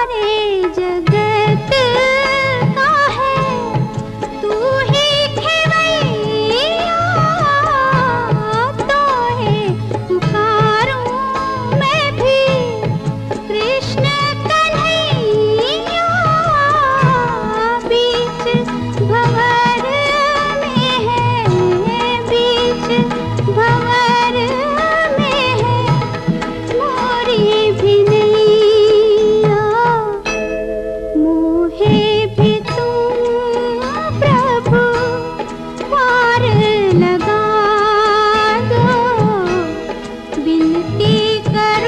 सारे जग विनती कर